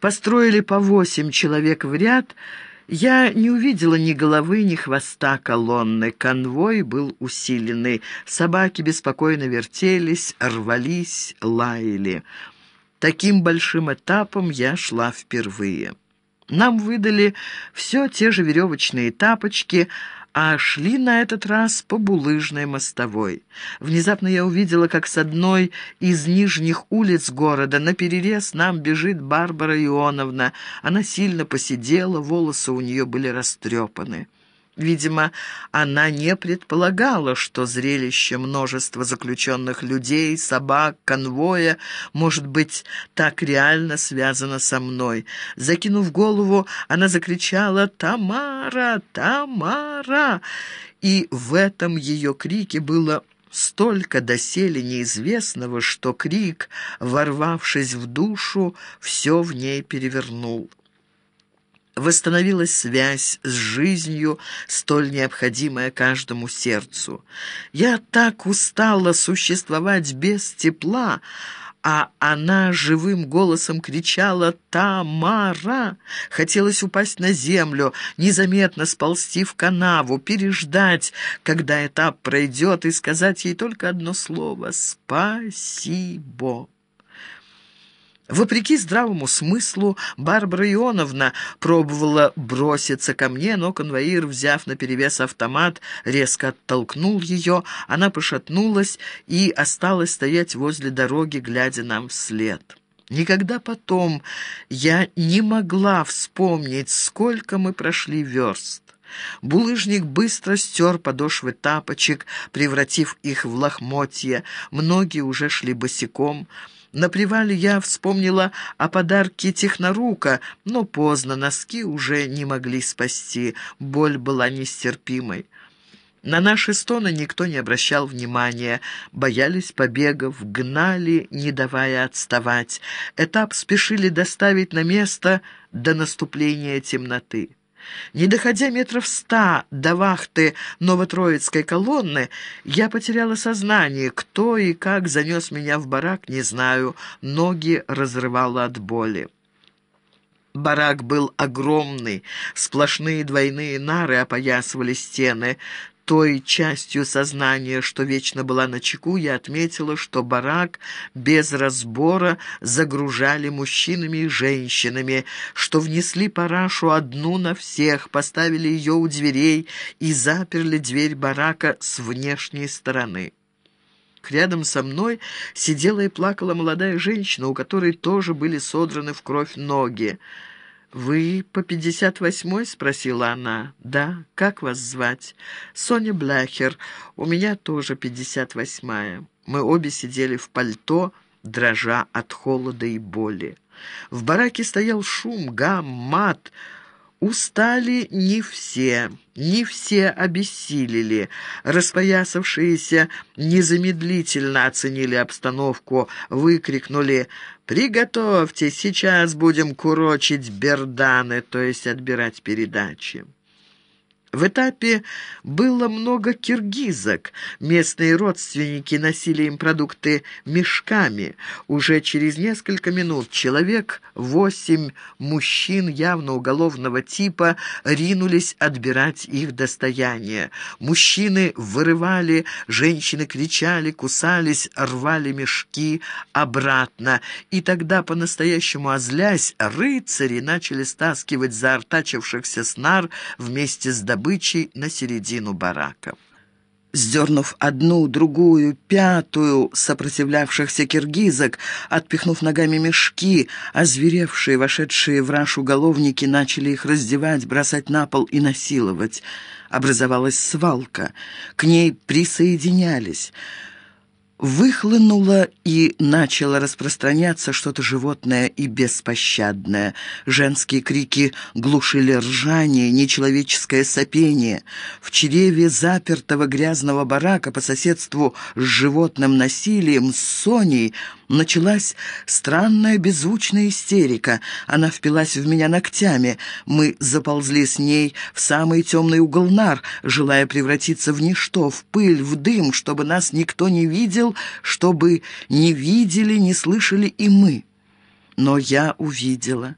построили по восемь человек в ряд, я не увидела ни головы, ни хвоста колонны. Конвой был усиленный. Собаки беспокойно вертелись, рвались, лаяли. Таким большим этапом я шла впервые. Нам выдали все те же веревочные тапочки, а шли на этот раз по булыжной мостовой. Внезапно я увидела, как с одной из нижних улиц города на перерез нам бежит Барбара Ионовна. Она сильно посидела, волосы у нее были растрепаны. Видимо, она не предполагала, что зрелище множества заключенных людей, собак, конвоя может быть так реально связано со мной. Закинув голову, она закричала «Тамара! Тамара!» И в этом ее крике было столько доселе неизвестного, что крик, ворвавшись в душу, все в ней перевернул восстановилась связь с жизнью, столь необходимая каждому сердцу. Я так устала существовать без тепла, а она живым голосом кричала «Тамара!». Хотелось упасть на землю, незаметно сползти в канаву, переждать, когда этап пройдет, и сказать ей только одно слово «Спасибо». Вопреки здравому смыслу, Барбара Ионовна пробовала броситься ко мне, но конвоир, взяв наперевес автомат, резко оттолкнул ее, она пошатнулась и осталась стоять возле дороги, глядя нам вслед. Никогда потом я не могла вспомнить, сколько мы прошли верст. Булыжник быстро стер подошвы тапочек, превратив их в лохмотья. Многие уже шли босиком. На привале я вспомнила о подарке технорука, но поздно, носки уже не могли спасти, боль была нестерпимой. На наши стоны никто не обращал внимания, боялись побегов, гнали, не давая отставать. Этап спешили доставить на место до наступления темноты. Не доходя метров ста до вахты Новотроицкой колонны, я потеряла сознание. Кто и как занес меня в барак, не знаю. Ноги разрывало от боли. Барак был огромный, сплошные двойные нары опоясывали стены той частью сознания, что вечно была на чеку, я отметила, что барак без разбора загружали мужчинами и женщинами, что внесли парашу одну на всех, поставили ее у дверей и заперли дверь барака с внешней стороны. Рядом со мной сидела и плакала молодая женщина, у которой тоже были содраны в кровь ноги. «Вы по 58-й?» — спросила она. «Да. Как вас звать?» «Соня Бляхер. У меня тоже 58-я». Мы обе сидели в пальто, дрожа от холода и боли. В бараке стоял шум, гам, мат — Устали не все, не все обессилели. Распоясавшиеся незамедлительно оценили обстановку, выкрикнули «Приготовьтесь, сейчас будем курочить берданы», то есть отбирать передачи. В этапе было много киргизок. Местные родственники носили им продукты мешками. Уже через несколько минут человек, восемь мужчин явно уголовного типа, ринулись отбирать их достояние. Мужчины вырывали, женщины кричали, кусались, рвали мешки обратно. И тогда, по-настоящему озлясь, рыцари начали стаскивать заортачившихся снар вместе с добычей добычей на середину барака. Сдернув одну, другую, пятую сопротивлявшихся киргизок, отпихнув ногами мешки, озверевшие, вошедшие в раш уголовники начали их раздевать, бросать на пол и насиловать. Образовалась свалка. К ней присоединялись выхлынуло и начало распространяться что-то животное и беспощадное. Женские крики глушили ржание, нечеловеческое сопение. В чреве запертого грязного барака по соседству с животным насилием с Соней Началась странная беззвучная истерика. Она впилась в меня ногтями. Мы заползли с ней в самый темный угол нар, желая превратиться в ничто, в пыль, в дым, чтобы нас никто не видел, чтобы не видели, не слышали и мы. Но я увидела.